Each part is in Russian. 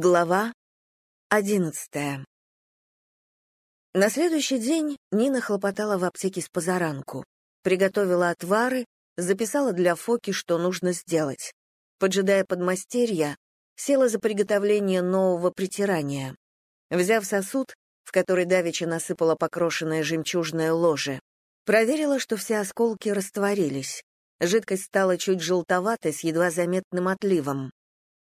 Глава одиннадцатая На следующий день Нина хлопотала в аптеке с позаранку. Приготовила отвары, записала для Фоки, что нужно сделать. Поджидая подмастерья, села за приготовление нового притирания. Взяв сосуд, в который давеча насыпала покрошенное жемчужное ложе, проверила, что все осколки растворились. Жидкость стала чуть желтоватой с едва заметным отливом.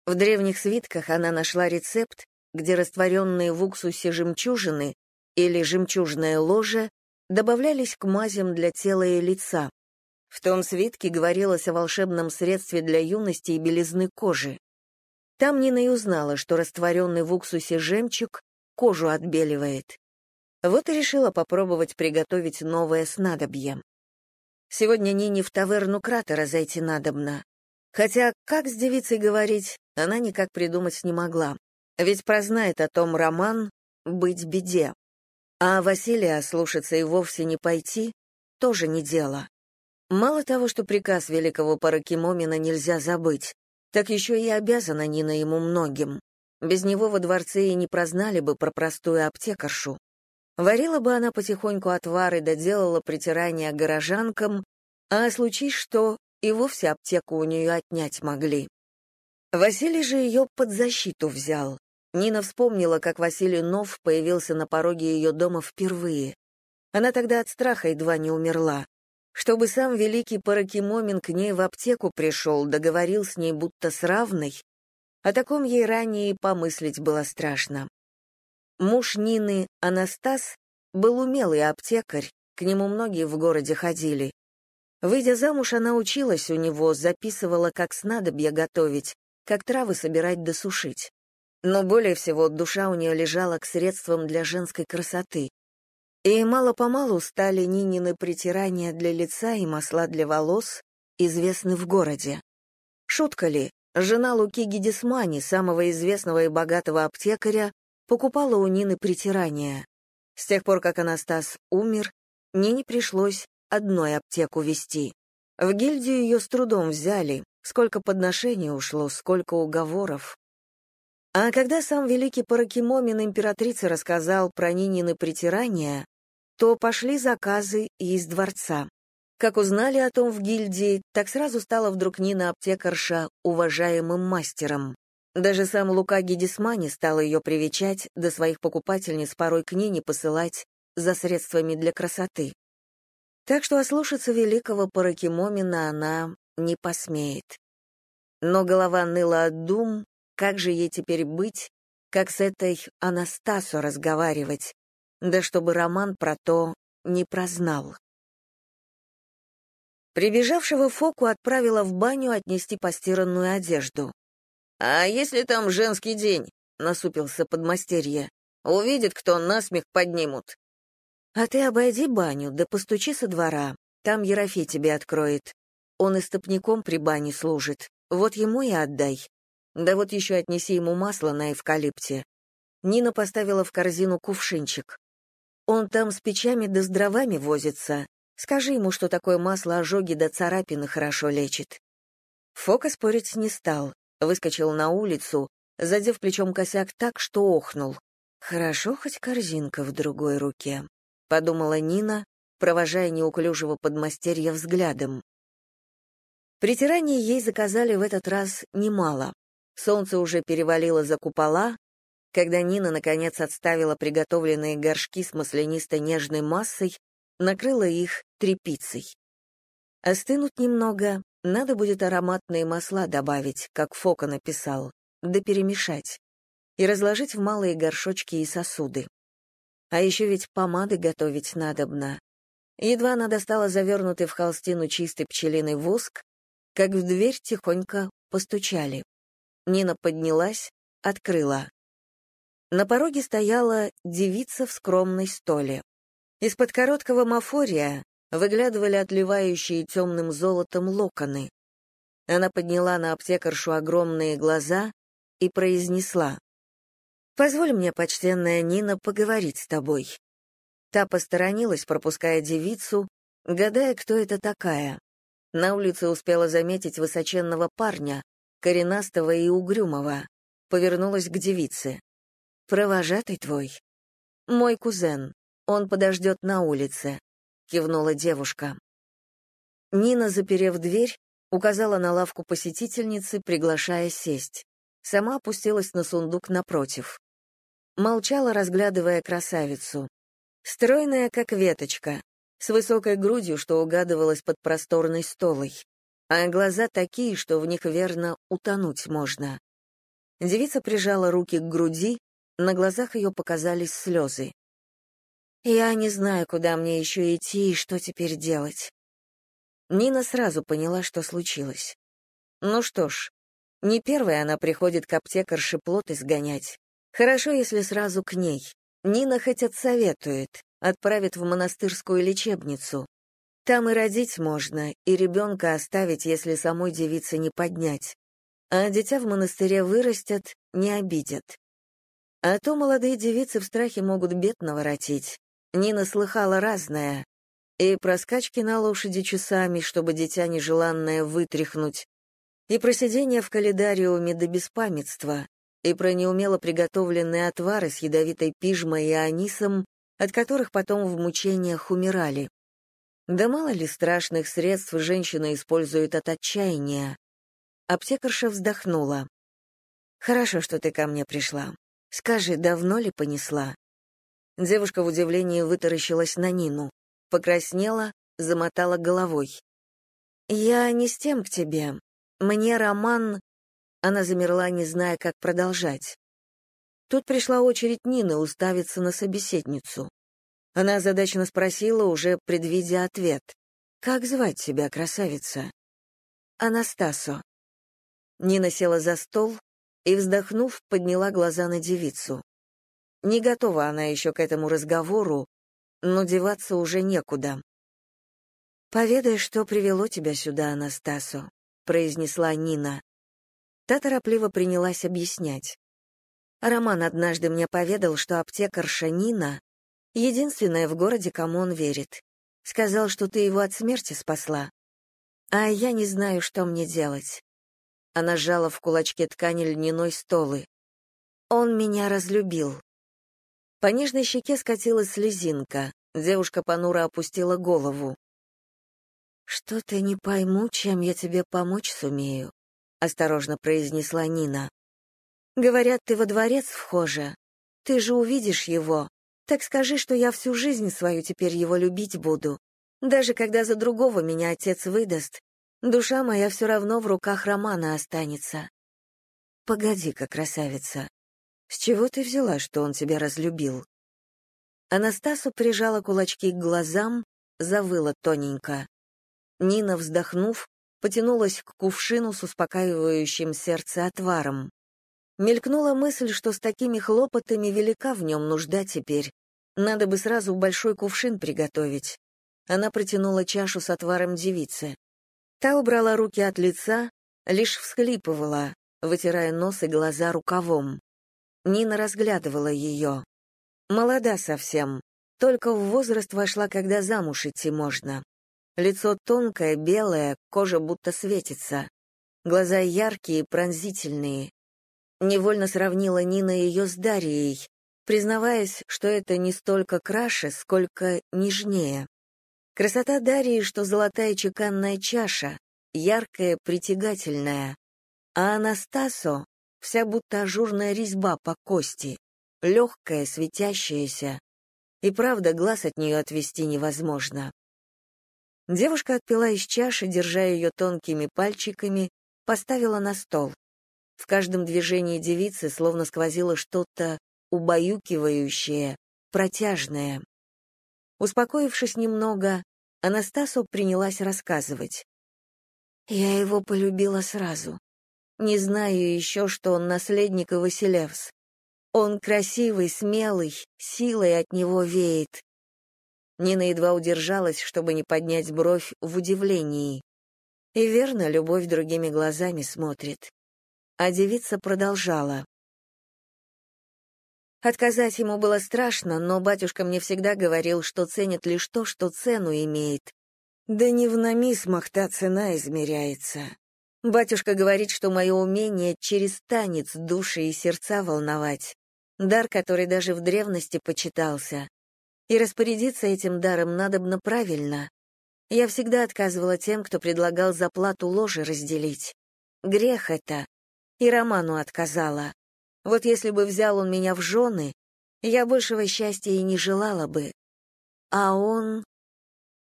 В древних свитках она нашла рецепт, где растворенные в уксусе жемчужины или жемчужное ложе добавлялись к мазям для тела и лица. В том свитке говорилось о волшебном средстве для юности и белизны кожи. Там Нина и узнала, что растворенный в уксусе жемчуг кожу отбеливает. Вот и решила попробовать приготовить новое снадобье. Сегодня Нине в таверну кратера зайти надобно. Хотя, как с девицей говорить, она никак придумать не могла. Ведь прознает о том роман «Быть беде». А Василия слушаться и вовсе не пойти — тоже не дело. Мало того, что приказ великого Паракимомина нельзя забыть, так еще и обязана Нина ему многим. Без него во дворце и не прознали бы про простую аптекаршу. Варила бы она потихоньку отвары, доделала притирание горожанкам, а случись что, и вовсе аптеку у нее отнять могли. Василий же ее под защиту взял. Нина вспомнила, как Василий Нов появился на пороге ее дома впервые. Она тогда от страха едва не умерла. Чтобы сам великий Паракимомин к ней в аптеку пришел, договорил с ней будто с равной, о таком ей ранее и помыслить было страшно. Муж Нины, Анастас, был умелый аптекарь, к нему многие в городе ходили. Выйдя замуж, она училась у него, записывала, как снадобья готовить, как травы собирать да сушить. Но более всего душа у нее лежала к средствам для женской красоты. И мало-помалу стали Нинины притирания для лица и масла для волос известны в городе. Шутка ли, жена Луки Гедисмани, самого известного и богатого аптекаря, покупала у Нины притирания. С тех пор, как Анастас умер, Нине пришлось одной аптеку вести. В гильдию ее с трудом взяли, сколько подношений ушло, сколько уговоров. А когда сам великий Паракимомин императрице рассказал про Нинины притирания, то пошли заказы из дворца. Как узнали о том в гильдии, так сразу стала вдруг Нина аптекарша уважаемым мастером. Даже сам Лука Гедисмани стал ее привечать, до своих покупательниц порой к Нине посылать за средствами для красоты. Так что ослушаться великого Паракимомина она не посмеет. Но голова ныла от дум, как же ей теперь быть, как с этой Анастасо разговаривать, да чтобы Роман про то не прознал. Прибежавшего Фоку отправила в баню отнести постиранную одежду. «А если там женский день?» — насупился подмастерье. «Увидит, кто насмех поднимут». А ты обойди баню, да постучи со двора. Там Ерофей тебе откроет. Он истопником при бане служит. Вот ему и отдай. Да вот еще отнеси ему масло на эвкалипте. Нина поставила в корзину кувшинчик. Он там с печами да с дровами возится. Скажи ему, что такое масло ожоги да царапины хорошо лечит. Фока спорить не стал. Выскочил на улицу, задев плечом косяк так, что охнул. Хорошо хоть корзинка в другой руке. — подумала Нина, провожая неуклюжего подмастерья взглядом. Притираний ей заказали в этот раз немало. Солнце уже перевалило за купола, когда Нина, наконец, отставила приготовленные горшки с маслянистой нежной массой, накрыла их тряпицей. Остынут немного, надо будет ароматные масла добавить, как Фока написал, да перемешать, и разложить в малые горшочки и сосуды. А еще ведь помады готовить надобно. Едва она достала завернутый в холстину чистый пчелиный воск, как в дверь тихонько постучали. Нина поднялась, открыла. На пороге стояла девица в скромной столе. Из-под короткого мафория выглядывали отливающие темным золотом локоны. Она подняла на аптекаршу огромные глаза и произнесла. Позволь мне, почтенная Нина, поговорить с тобой. Та посторонилась, пропуская девицу, гадая, кто это такая. На улице успела заметить высоченного парня, коренастого и угрюмого. По повернулась к девице. «Провожатый твой?» «Мой кузен. Он подождет на улице», — кивнула девушка. Нина, заперев дверь, указала на лавку посетительницы, приглашая сесть. Сама опустилась на сундук напротив. Молчала, разглядывая красавицу. Стройная, как веточка, с высокой грудью, что угадывалась под просторной столой, а глаза такие, что в них верно утонуть можно. Девица прижала руки к груди, на глазах ее показались слезы. «Я не знаю, куда мне еще идти и что теперь делать». Нина сразу поняла, что случилось. Ну что ж, не первая она приходит к аптекарше плод изгонять. Хорошо, если сразу к ней. Нина хоть отсоветует, отправит в монастырскую лечебницу. Там и родить можно, и ребенка оставить, если самой девице не поднять. А дитя в монастыре вырастет, не обидят. А то молодые девицы в страхе могут бед наворотить. Нина слыхала разное. И про скачки на лошади часами, чтобы дитя нежеланное вытряхнуть, и про сидение в калидариуме до беспамятства, и про неумело приготовленные отвары с ядовитой пижмой и анисом, от которых потом в мучениях умирали. Да мало ли страшных средств женщина использует от отчаяния. Аптекарша вздохнула. «Хорошо, что ты ко мне пришла. Скажи, давно ли понесла?» Девушка в удивлении вытаращилась на Нину, покраснела, замотала головой. «Я не с тем к тебе. Мне роман...» Она замерла, не зная, как продолжать. Тут пришла очередь Нины уставиться на собеседницу. Она задачно спросила, уже предвидя ответ. «Как звать себя, красавица?» «Анастасо». Нина села за стол и, вздохнув, подняла глаза на девицу. Не готова она еще к этому разговору, но деваться уже некуда. «Поведай, что привело тебя сюда, Анастасо», — произнесла Нина. Та торопливо принялась объяснять. Роман однажды мне поведал, что аптекарша Нина — единственная в городе, кому он верит. Сказал, что ты его от смерти спасла. А я не знаю, что мне делать. Она сжала в кулачке ткани льняной столы. Он меня разлюбил. По нежной щеке скатилась слезинка. Девушка понуро опустила голову. «Что-то не пойму, чем я тебе помочь сумею», — осторожно произнесла Нина. «Говорят, ты во дворец вхожа. Ты же увидишь его. Так скажи, что я всю жизнь свою теперь его любить буду. Даже когда за другого меня отец выдаст, душа моя все равно в руках Романа останется». «Погоди-ка, красавица, с чего ты взяла, что он тебя разлюбил?» Анастасу прижала кулачки к глазам, завыла тоненько. Нина, вздохнув, потянулась к кувшину с успокаивающим сердце отваром. Мелькнула мысль, что с такими хлопотами велика в нем нужда теперь. Надо бы сразу большой кувшин приготовить. Она протянула чашу с отваром девице. Та убрала руки от лица, лишь всхлипывала, вытирая нос и глаза рукавом. Нина разглядывала ее. Молода совсем, только в возраст вошла, когда замуж идти можно. Лицо тонкое, белое, кожа будто светится. Глаза яркие, пронзительные. Невольно сравнила Нина ее с Дарьей, признаваясь, что это не столько краше, сколько нежнее. Красота Дарьи, что золотая чеканная чаша, яркая, притягательная. А Анастасо — вся будто ажурная резьба по кости, легкая, светящаяся. И правда, глаз от нее отвести невозможно. Девушка отпила из чаши, держа ее тонкими пальчиками, поставила на стол. В каждом движении девицы словно сквозило что-то убаюкивающее, протяжное. Успокоившись немного, Анастасу принялась рассказывать. «Я его полюбила сразу. Не знаю еще, что он наследник и Василевс. Он красивый, смелый, силой от него веет. Нина едва удержалась, чтобы не поднять бровь в удивлении. И верно, любовь другими глазами смотрит. А девица продолжала. Отказать ему было страшно, но батюшка мне всегда говорил, что ценит лишь то, что цену имеет. Да не в намисмах та цена измеряется. Батюшка говорит, что мое умение через танец души и сердца волновать. Дар, который даже в древности почитался. И распорядиться этим даром надобно правильно. Я всегда отказывала тем, кто предлагал заплату ложи разделить. Грех это. И Роману отказала. Вот если бы взял он меня в жены, я большего счастья и не желала бы. А он...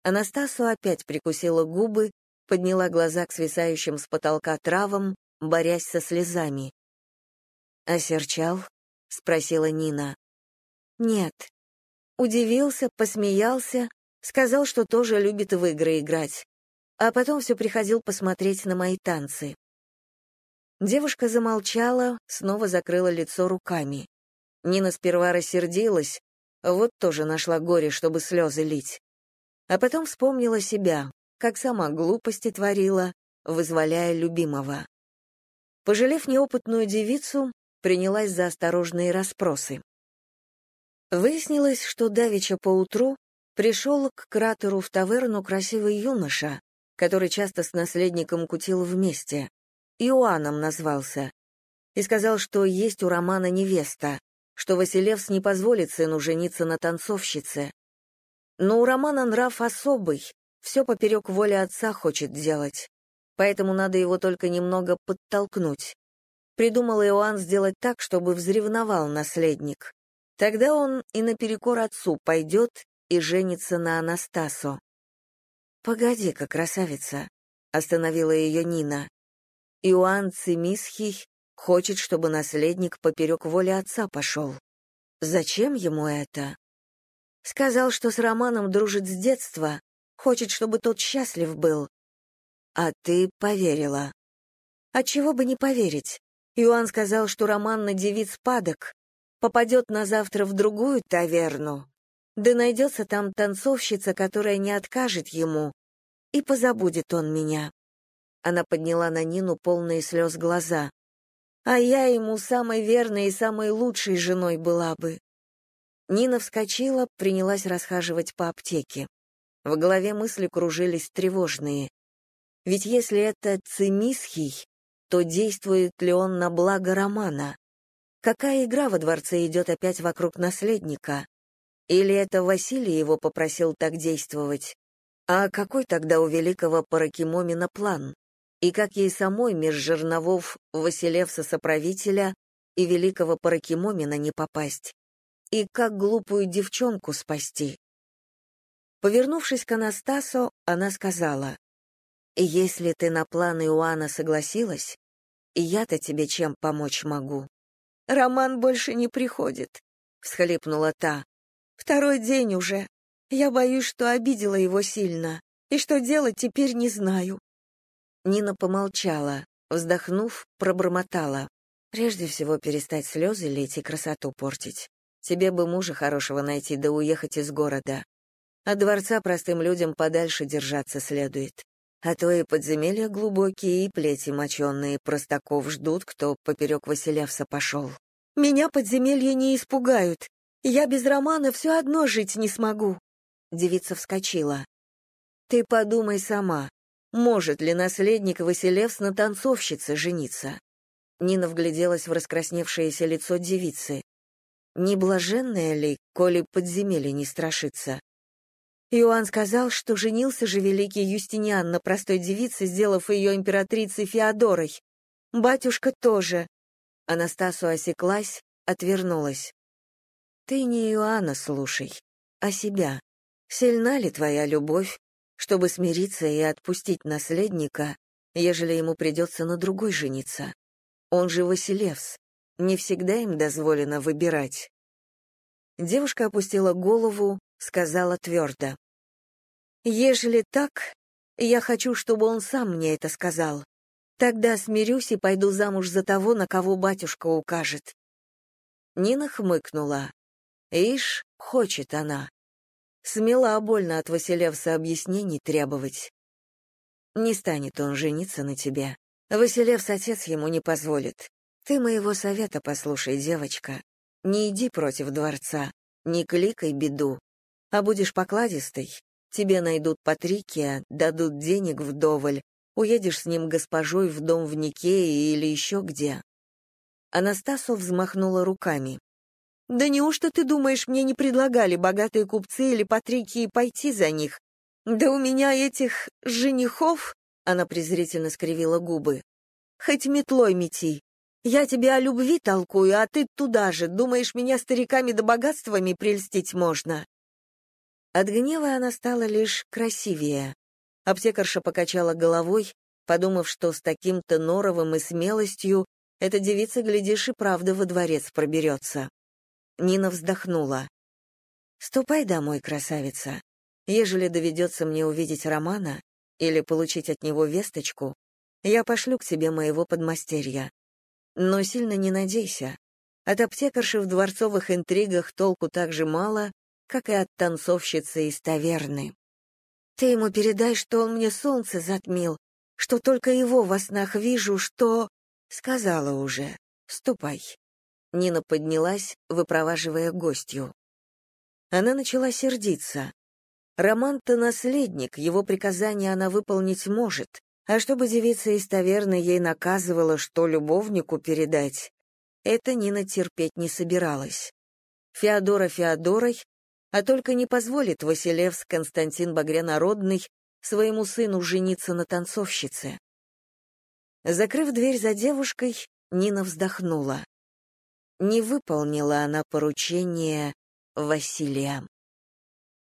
Анастасу опять прикусила губы, подняла глаза к свисающим с потолка травам, борясь со слезами. «Осерчал?» — спросила Нина. «Нет». Удивился, посмеялся, сказал, что тоже любит в игры играть. А потом все приходил посмотреть на мои танцы. Девушка замолчала, снова закрыла лицо руками. Нина сперва рассердилась, вот тоже нашла горе, чтобы слезы лить. А потом вспомнила себя, как сама глупости творила, вызволяя любимого. Пожалев неопытную девицу, принялась за осторожные расспросы. Выяснилось, что давеча поутру пришел к кратеру в таверну красивый юноша, который часто с наследником кутил вместе. Иоанном назвался. И сказал, что есть у Романа невеста, что Василевс не позволит сыну жениться на танцовщице. Но у Романа нрав особый, все поперек воли отца хочет делать, поэтому надо его только немного подтолкнуть. Придумал Иоанн сделать так, чтобы взревновал наследник. Тогда он и наперекор отцу пойдет и женится на Анастасу. «Погоди-ка, красавица», — остановила ее Нина. «Иоанн Цимисхий хочет, чтобы наследник поперек воли отца пошел. Зачем ему это?» Сказал, что с Романом дружит с детства, Хочет, чтобы тот счастлив был. А ты поверила. Отчего бы не поверить? Иоанн сказал, что роман на девиц падок. Попадет на завтра в другую таверну. Да найдется там танцовщица, которая не откажет ему. И позабудет он меня. Она подняла на Нину полные слез глаза. А я ему самой верной и самой лучшей женой была бы. Нина вскочила, принялась расхаживать по аптеке. В голове мысли кружились тревожные. Ведь если это Цимисхий, то действует ли он на благо Романа? Какая игра во дворце идет опять вокруг наследника? Или это Василий его попросил так действовать? А какой тогда у великого Паракимомина план? И как ей самой меж жерновов Василевса-соправителя и великого Паракимомина не попасть? И как глупую девчонку спасти? Повернувшись к Анастасу, она сказала, «Если ты на план Иоанна согласилась, я-то тебе чем помочь могу?» «Роман больше не приходит», — всхлипнула та. «Второй день уже. Я боюсь, что обидела его сильно, и что делать теперь не знаю». Нина помолчала, вздохнув, пробормотала. «Прежде всего перестать слезы лить и красоту портить. Тебе бы мужа хорошего найти да уехать из города. От дворца простым людям подальше держаться следует. А то и подземелья глубокие, и плети моченые простаков ждут, кто поперек Василевса пошел. «Меня подземелья не испугают. Я без Романа все одно жить не смогу». Девица вскочила. «Ты подумай сама, может ли наследник Василевс на танцовщице жениться?» Нина вгляделась в раскрасневшееся лицо девицы. Не блаженная ли, коли подземелье не страшится? Иоанн сказал, что женился же великий Юстиниан на простой девице, сделав ее императрицей Феодорой. Батюшка тоже. Анастасу осеклась, отвернулась. Ты не Иоанна слушай, а себя. Сильна ли твоя любовь, чтобы смириться и отпустить наследника, ежели ему придется на другой жениться? Он же Василевс. Не всегда им дозволено выбирать. Девушка опустила голову, сказала твердо. «Ежели так, я хочу, чтобы он сам мне это сказал. Тогда смирюсь и пойду замуж за того, на кого батюшка укажет». Нина хмыкнула. «Ишь, хочет она». Смела больно от Василевса объяснений требовать. «Не станет он жениться на тебе. Василевс отец ему не позволит. Ты моего совета послушай, девочка. Не иди против дворца, не кликай беду, а будешь покладистой, тебе найдут Патрикия, дадут денег вдоволь, Уедешь с ним госпожой в дом в Никее или еще где. Анастасу взмахнула руками. «Да неужто ты думаешь, мне не предлагали богатые купцы или патрикии пойти за них? Да у меня этих женихов...» Она презрительно скривила губы. «Хоть метлой мети. Я тебе о любви толкую, а ты туда же. Думаешь, меня стариками да богатствами прельстить можно?» От гнева она стала лишь красивее. Аптекарша покачала головой, подумав, что с таким-то норовом и смелостью эта девица, глядишь, и правда во дворец проберется. Нина вздохнула. «Ступай домой, красавица. Ежели доведется мне увидеть Романа или получить от него весточку, я пошлю к тебе моего подмастерья. Но сильно не надейся. От аптекарши в дворцовых интригах толку так же мало, как и от танцовщицы из таверны. Ты ему передай, что он мне солнце затмил, что только его во снах вижу, что... Сказала уже. Ступай. Нина поднялась, выпроваживая гостью. Она начала сердиться. Роман-то наследник, его приказания она выполнить может, а чтобы девица из таверны ей наказывала, что любовнику передать, это Нина терпеть не собиралась. Феодора Феодорой, а только не позволит Василевс Константин Багрянародный своему сыну жениться на танцовщице. Закрыв дверь за девушкой, Нина вздохнула. Не выполнила она поручение Василия.